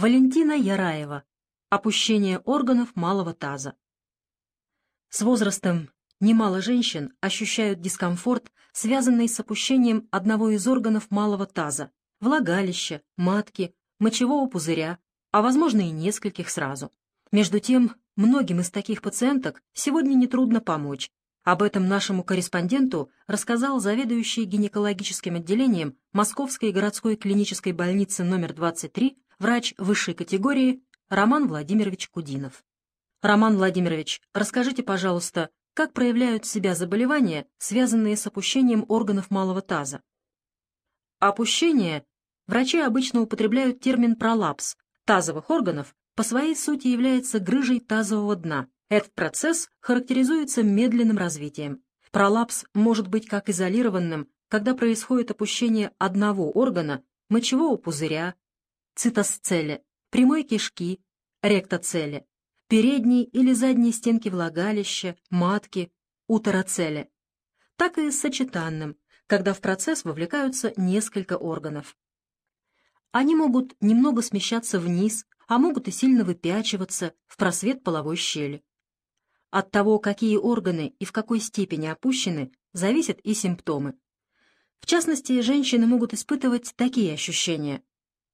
Валентина Яраева. Опущение органов малого таза. С возрастом немало женщин ощущают дискомфорт, связанный с опущением одного из органов малого таза, влагалища, матки, мочевого пузыря, а возможно и нескольких сразу. Между тем, многим из таких пациенток сегодня нетрудно помочь. Об этом нашему корреспонденту рассказал заведующий гинекологическим отделением Московской городской клинической больницы номер 23 врач высшей категории Роман Владимирович Кудинов. Роман Владимирович, расскажите, пожалуйста, как проявляют себя заболевания, связанные с опущением органов малого таза? Опущение врачи обычно употребляют термин пролапс тазовых органов, по своей сути является грыжей тазового дна. Этот процесс характеризуется медленным развитием. Пролапс может быть как изолированным, когда происходит опущение одного органа, мочевого пузыря, цитосцеле, прямой кишки, ректоцеле, передней или задней стенки влагалища, матки, утероцеле, так и с сочетанным, когда в процесс вовлекаются несколько органов. Они могут немного смещаться вниз, а могут и сильно выпячиваться в просвет половой щели. От того, какие органы и в какой степени опущены, зависят и симптомы. В частности, женщины могут испытывать такие ощущения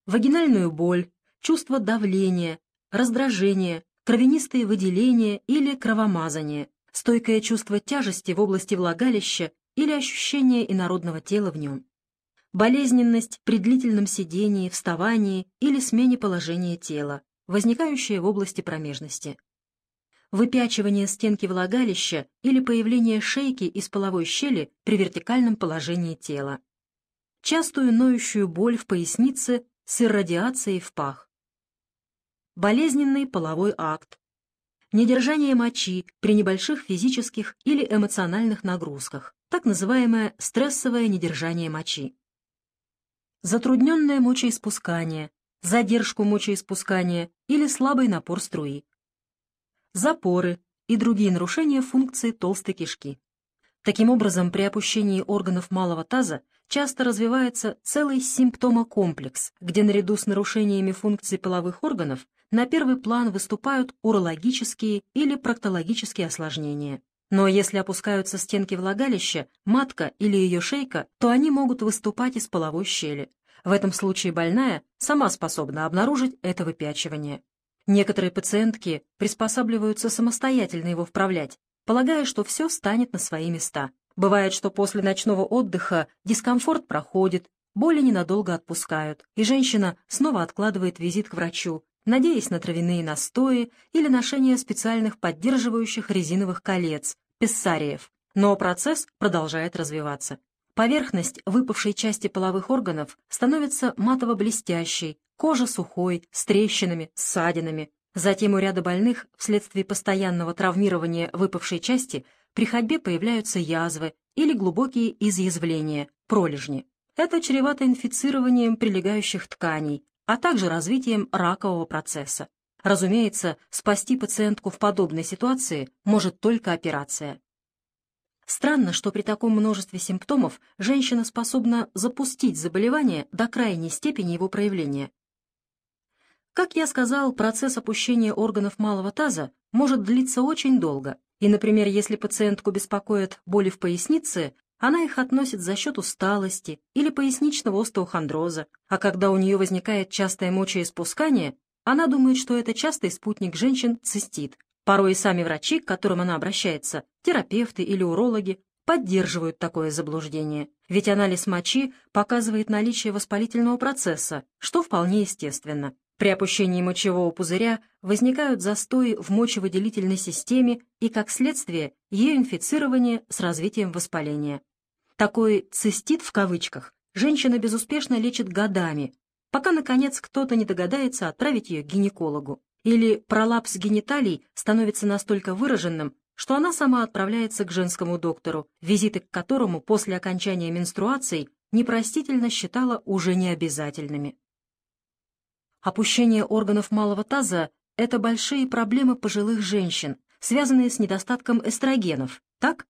вагинальную боль, чувство давления, раздражение, кровянистые выделения или кровомазание, стойкое чувство тяжести в области влагалища или ощущение инородного тела в нем, болезненность при длительном сидении, вставании или смене положения тела, возникающая в области промежности, выпячивание стенки влагалища или появление шейки из половой щели при вертикальном положении тела, частую ноющую боль в пояснице с иррадиацией в пах. Болезненный половой акт. Недержание мочи при небольших физических или эмоциональных нагрузках, так называемое стрессовое недержание мочи. Затрудненное мочеиспускание, задержку мочеиспускания или слабый напор струи. Запоры и другие нарушения функции толстой кишки. Таким образом, при опущении органов малого таза часто развивается целый симптомокомплекс, где наряду с нарушениями функций половых органов на первый план выступают урологические или проктологические осложнения. Но если опускаются стенки влагалища, матка или ее шейка, то они могут выступать из половой щели. В этом случае больная сама способна обнаружить это выпячивание. Некоторые пациентки приспосабливаются самостоятельно его вправлять, полагая, что все станет на свои места. Бывает, что после ночного отдыха дискомфорт проходит, боли ненадолго отпускают, и женщина снова откладывает визит к врачу, надеясь на травяные настои или ношение специальных поддерживающих резиновых колец, пессариев. Но процесс продолжает развиваться. Поверхность выпавшей части половых органов становится матово-блестящей, кожа сухой, с трещинами, ссадинами, Затем у ряда больных вследствие постоянного травмирования выпавшей части при ходьбе появляются язвы или глубокие изъязвления, пролежни. Это чревато инфицированием прилегающих тканей, а также развитием ракового процесса. Разумеется, спасти пациентку в подобной ситуации может только операция. Странно, что при таком множестве симптомов женщина способна запустить заболевание до крайней степени его проявления, как я сказал, процесс опущения органов малого таза может длиться очень долго. И, например, если пациентку беспокоят боли в пояснице, она их относит за счет усталости или поясничного остеохондроза, а когда у нее возникает частое мочеиспускание, она думает, что это частый спутник женщин цистит. Порой и сами врачи, к которым она обращается, терапевты или урологи, поддерживают такое заблуждение, ведь анализ мочи показывает наличие воспалительного процесса, что вполне естественно. При опущении мочевого пузыря возникают застои в мочевыделительной системе и, как следствие, ее инфицирование с развитием воспаления. Такой «цистит» в кавычках женщина безуспешно лечит годами, пока, наконец, кто-то не догадается отправить ее к гинекологу. Или пролапс гениталий становится настолько выраженным, что она сама отправляется к женскому доктору, визиты к которому после окончания менструаций непростительно считала уже необязательными. Опущение органов малого таза – это большие проблемы пожилых женщин, связанные с недостатком эстрогенов, так?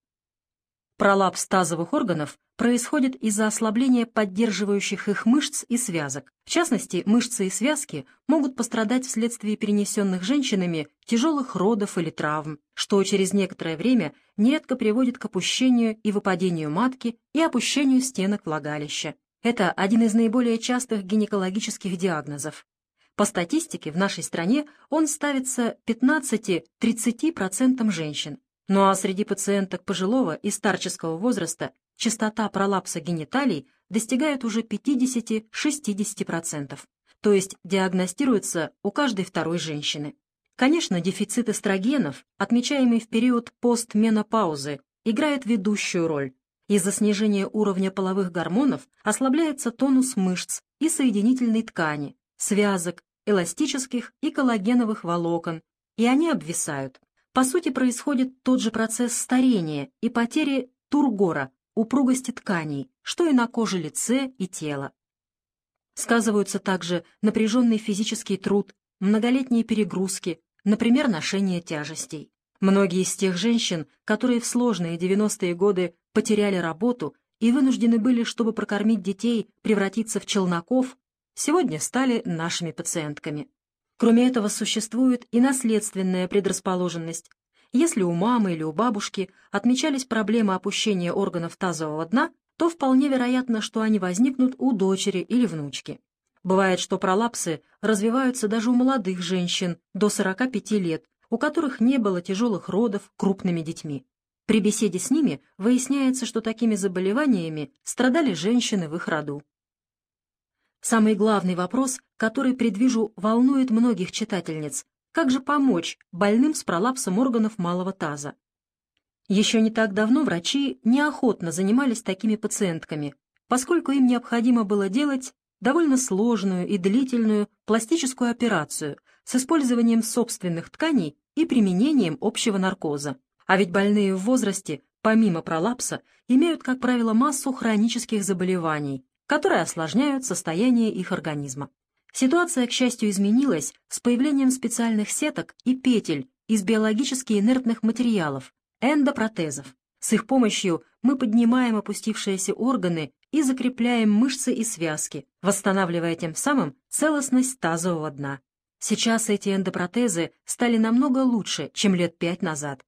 Пролапс тазовых органов происходит из-за ослабления поддерживающих их мышц и связок. В частности, мышцы и связки могут пострадать вследствие перенесенных женщинами тяжелых родов или травм, что через некоторое время нередко приводит к опущению и выпадению матки и опущению стенок влагалища. Это один из наиболее частых гинекологических диагнозов. По статистике в нашей стране он ставится 15-30% женщин, ну а среди пациенток пожилого и старческого возраста частота пролапса гениталий достигает уже 50-60%, то есть диагностируется у каждой второй женщины. Конечно, дефицит эстрогенов, отмечаемый в период постменопаузы, играет ведущую роль. Из-за снижения уровня половых гормонов ослабляется тонус мышц и соединительной ткани, связок, эластических и коллагеновых волокон, и они обвисают. По сути, происходит тот же процесс старения и потери тургора, упругости тканей, что и на коже лице и тела. Сказываются также напряженный физический труд, многолетние перегрузки, например, ношение тяжестей. Многие из тех женщин, которые в сложные 90-е годы потеряли работу и вынуждены были, чтобы прокормить детей, превратиться в челноков, сегодня стали нашими пациентками. Кроме этого, существует и наследственная предрасположенность. Если у мамы или у бабушки отмечались проблемы опущения органов тазового дна, то вполне вероятно, что они возникнут у дочери или внучки. Бывает, что пролапсы развиваются даже у молодых женщин до 45 лет, у которых не было тяжелых родов крупными детьми. При беседе с ними выясняется, что такими заболеваниями страдали женщины в их роду. Самый главный вопрос, который, предвижу, волнует многих читательниц. Как же помочь больным с пролапсом органов малого таза? Еще не так давно врачи неохотно занимались такими пациентками, поскольку им необходимо было делать довольно сложную и длительную пластическую операцию с использованием собственных тканей и применением общего наркоза. А ведь больные в возрасте, помимо пролапса, имеют, как правило, массу хронических заболеваний, которые осложняют состояние их организма. Ситуация, к счастью, изменилась с появлением специальных сеток и петель из биологически инертных материалов, эндопротезов. С их помощью мы поднимаем опустившиеся органы и закрепляем мышцы и связки, восстанавливая тем самым целостность тазового дна. Сейчас эти эндопротезы стали намного лучше, чем лет пять назад.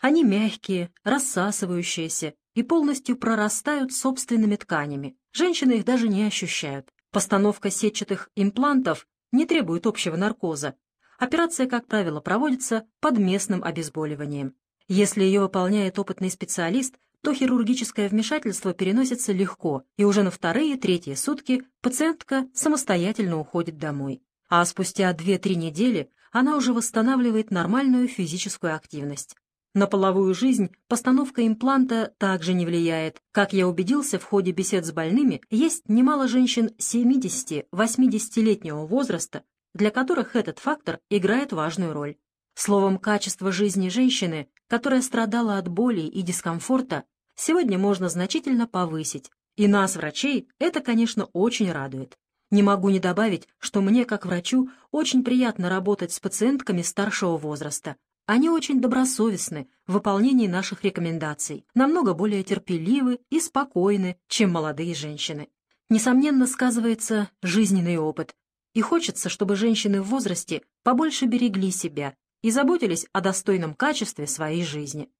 Они мягкие, рассасывающиеся и полностью прорастают собственными тканями. Женщины их даже не ощущают. Постановка сетчатых имплантов не требует общего наркоза. Операция, как правило, проводится под местным обезболиванием. Если ее выполняет опытный специалист, то хирургическое вмешательство переносится легко, и уже на вторые-третьи сутки пациентка самостоятельно уходит домой. А спустя 2-3 недели она уже восстанавливает нормальную физическую активность. На половую жизнь постановка импланта также не влияет. Как я убедился в ходе бесед с больными, есть немало женщин 70-80-летнего возраста, для которых этот фактор играет важную роль. Словом, качество жизни женщины, которая страдала от боли и дискомфорта, сегодня можно значительно повысить. И нас, врачей, это, конечно, очень радует. Не могу не добавить, что мне, как врачу, очень приятно работать с пациентками старшего возраста, они очень добросовестны в выполнении наших рекомендаций, намного более терпеливы и спокойны, чем молодые женщины. Несомненно, сказывается жизненный опыт, и хочется, чтобы женщины в возрасте побольше берегли себя и заботились о достойном качестве своей жизни.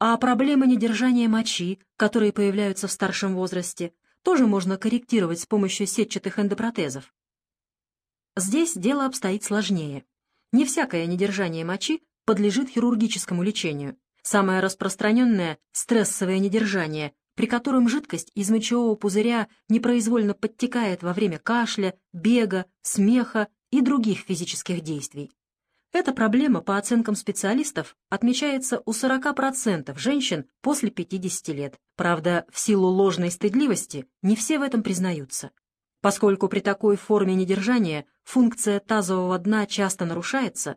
А проблемы недержания мочи, которые появляются в старшем возрасте, тоже можно корректировать с помощью сетчатых эндопротезов. Здесь дело обстоит сложнее. Не всякое недержание мочи подлежит хирургическому лечению. Самое распространенное – стрессовое недержание, при котором жидкость из мочевого пузыря непроизвольно подтекает во время кашля, бега, смеха и других физических действий. Эта проблема, по оценкам специалистов, отмечается у 40% женщин после 50 лет. Правда, в силу ложной стыдливости не все в этом признаются. Поскольку при такой форме недержания функция тазового дна часто нарушается,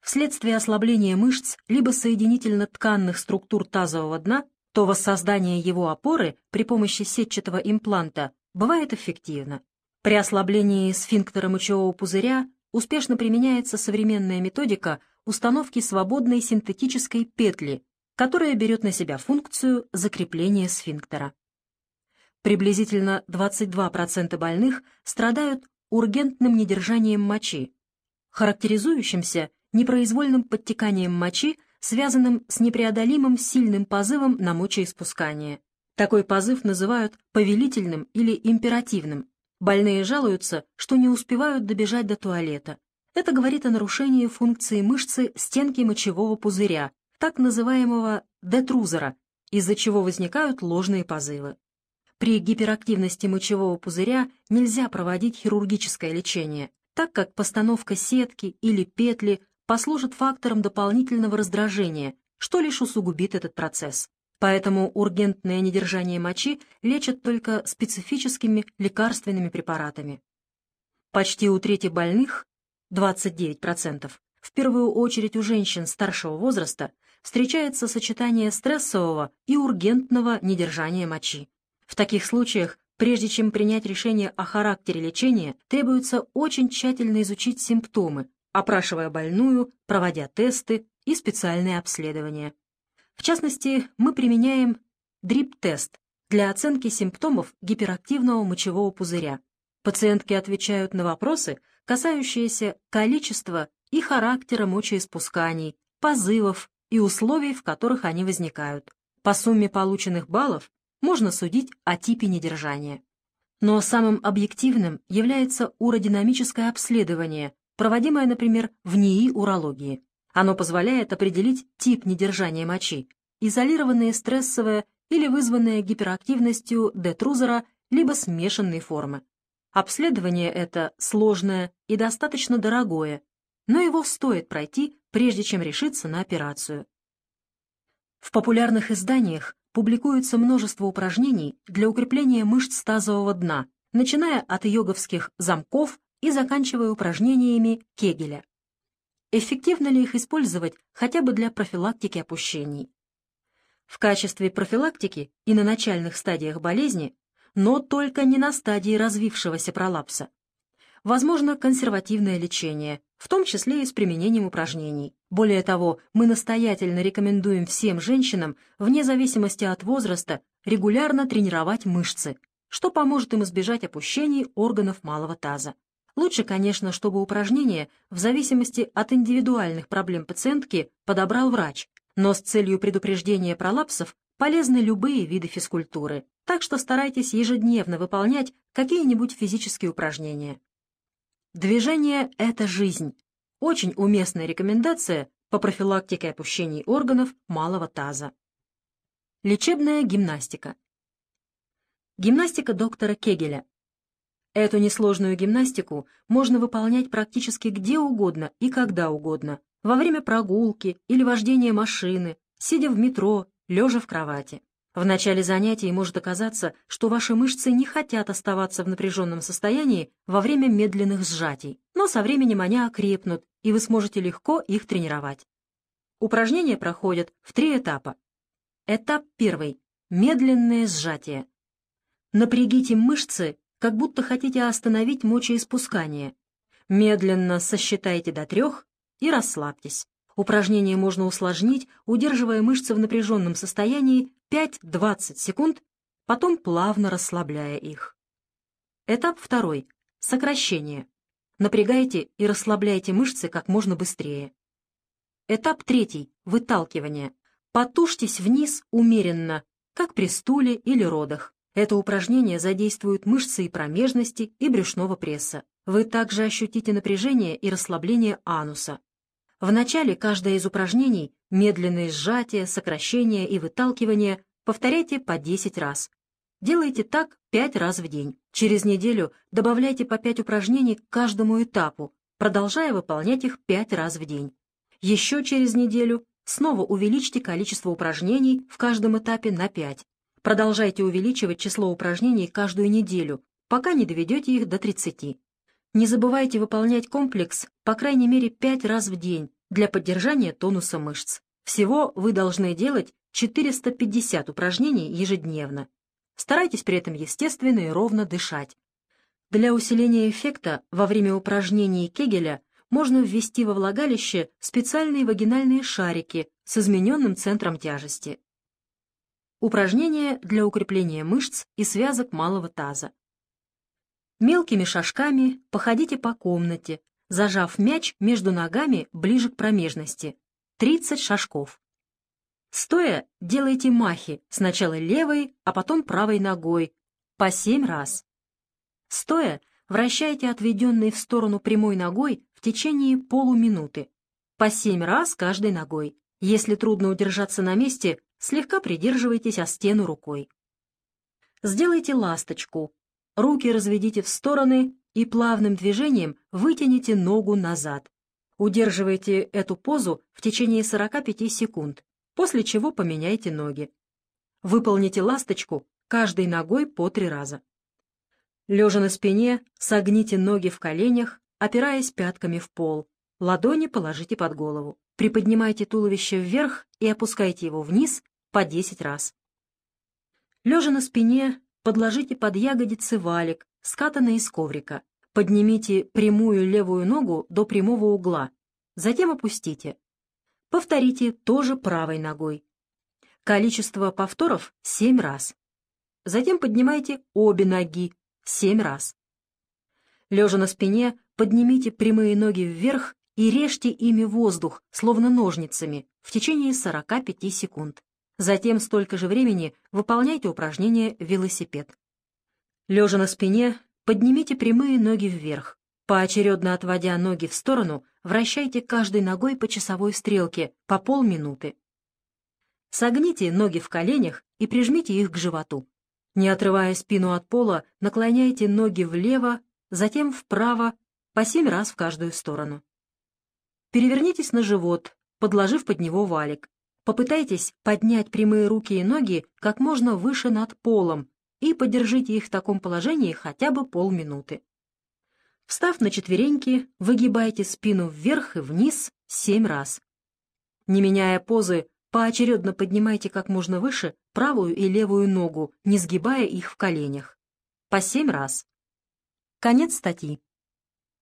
вследствие ослабления мышц либо соединительно-тканных структур тазового дна, то воссоздание его опоры при помощи сетчатого импланта бывает эффективно. При ослаблении сфинктера мочевого пузыря успешно применяется современная методика установки свободной синтетической петли которая берет на себя функцию закрепления сфинктера. Приблизительно 22% больных страдают ургентным недержанием мочи, характеризующимся непроизвольным подтеканием мочи, связанным с непреодолимым сильным позывом на мочеиспускание. Такой позыв называют повелительным или императивным. Больные жалуются, что не успевают добежать до туалета. Это говорит о нарушении функции мышцы стенки мочевого пузыря, так называемого детрузера, из-за чего возникают ложные позывы. При гиперактивности мочевого пузыря нельзя проводить хирургическое лечение, так как постановка сетки или петли послужит фактором дополнительного раздражения, что лишь усугубит этот процесс. Поэтому ургентное недержание мочи лечат только специфическими лекарственными препаратами. Почти у трети больных, 29%, в первую очередь у женщин старшего возраста, встречается сочетание стрессового и ургентного недержания мочи. В таких случаях, прежде чем принять решение о характере лечения, требуется очень тщательно изучить симптомы, опрашивая больную, проводя тесты и специальные обследования. В частности, мы применяем дрип-тест для оценки симптомов гиперактивного мочевого пузыря. Пациентки отвечают на вопросы, касающиеся количества и характера мочеиспусканий, позывов и условий, в которых они возникают. По сумме полученных баллов можно судить о типе недержания. Но самым объективным является уродинамическое обследование, проводимое, например, в НИИ урологии. Оно позволяет определить тип недержания мочи, изолированное стрессовое или вызванное гиперактивностью детрузера, либо смешанной формы. Обследование это сложное и достаточно дорогое, но его стоит пройти, прежде чем решиться на операцию. В популярных изданиях публикуется множество упражнений для укрепления мышц тазового дна, начиная от йоговских замков и заканчивая упражнениями Кегеля. Эффективно ли их использовать хотя бы для профилактики опущений? В качестве профилактики и на начальных стадиях болезни, но только не на стадии развившегося пролапса. Возможно консервативное лечение, в том числе и с применением упражнений. Более того, мы настоятельно рекомендуем всем женщинам, вне зависимости от возраста, регулярно тренировать мышцы, что поможет им избежать опущений органов малого таза. Лучше, конечно, чтобы упражнения, в зависимости от индивидуальных проблем пациентки, подобрал врач, но с целью предупреждения пролапсов полезны любые виды физкультуры, так что старайтесь ежедневно выполнять какие-нибудь физические упражнения. Движение – это жизнь. Очень уместная рекомендация по профилактике опущений органов малого таза. Лечебная гимнастика. Гимнастика доктора Кегеля. Эту несложную гимнастику можно выполнять практически где угодно и когда угодно, во время прогулки или вождения машины, сидя в метро, лежа в кровати. В начале занятий может оказаться, что ваши мышцы не хотят оставаться в напряженном состоянии во время медленных сжатий, но со временем они окрепнут, и вы сможете легко их тренировать. Упражнения проходят в три этапа. Этап первый. Медленное сжатие. Напрягите мышцы как будто хотите остановить мочеиспускание. Медленно сосчитайте до трех и расслабьтесь. Упражнение можно усложнить, удерживая мышцы в напряженном состоянии 5-20 секунд, потом плавно расслабляя их. Этап второй. Сокращение. Напрягайте и расслабляйте мышцы как можно быстрее. Этап третий. Выталкивание. Потушьтесь вниз умеренно, как при стуле или родах. Это упражнение задействует мышцы и промежности, и брюшного пресса. Вы также ощутите напряжение и расслабление ануса. В начале каждое из упражнений – медленные сжатия, сокращения и выталкивания – повторяйте по 10 раз. Делайте так 5 раз в день. Через неделю добавляйте по 5 упражнений к каждому этапу, продолжая выполнять их 5 раз в день. Еще через неделю снова увеличьте количество упражнений в каждом этапе на 5. Продолжайте увеличивать число упражнений каждую неделю, пока не доведете их до 30. Не забывайте выполнять комплекс по крайней мере 5 раз в день для поддержания тонуса мышц. Всего вы должны делать 450 упражнений ежедневно. Старайтесь при этом естественно и ровно дышать. Для усиления эффекта во время упражнений Кегеля можно ввести во влагалище специальные вагинальные шарики с измененным центром тяжести. Упражнения для укрепления мышц и связок малого таза. Мелкими шажками походите по комнате, зажав мяч между ногами ближе к промежности. 30 шажков. Стоя делайте махи, сначала левой, а потом правой ногой, по 7 раз. Стоя вращайте отведенной в сторону прямой ногой в течение полуминуты, по 7 раз каждой ногой. Если трудно удержаться на месте, слегка придерживайтесь о стену рукой. Сделайте ласточку. Руки разведите в стороны и плавным движением вытяните ногу назад. Удерживайте эту позу в течение 45 секунд, после чего поменяйте ноги. Выполните ласточку каждой ногой по три раза. Лежа на спине, согните ноги в коленях, опираясь пятками в пол. Ладони положите под голову. Приподнимайте туловище вверх и опускайте его вниз по 10 раз. Лежа на спине, подложите под ягодицы валик, скатанный из коврика. Поднимите прямую левую ногу до прямого угла, затем опустите. Повторите тоже правой ногой. Количество повторов 7 раз. Затем поднимайте обе ноги 7 раз. Лежа на спине, поднимите прямые ноги вверх и режьте ими воздух, словно ножницами, в течение 45 секунд. Затем столько же времени выполняйте упражнение «Велосипед». Лежа на спине, поднимите прямые ноги вверх. Поочередно отводя ноги в сторону, вращайте каждой ногой по часовой стрелке по полминуты. Согните ноги в коленях и прижмите их к животу. Не отрывая спину от пола, наклоняйте ноги влево, затем вправо, по семь раз в каждую сторону. Перевернитесь на живот, подложив под него валик. Попытайтесь поднять прямые руки и ноги как можно выше над полом и подержите их в таком положении хотя бы полминуты. Встав на четвереньки, выгибайте спину вверх и вниз семь раз. Не меняя позы, поочередно поднимайте как можно выше правую и левую ногу, не сгибая их в коленях. По семь раз. Конец статьи.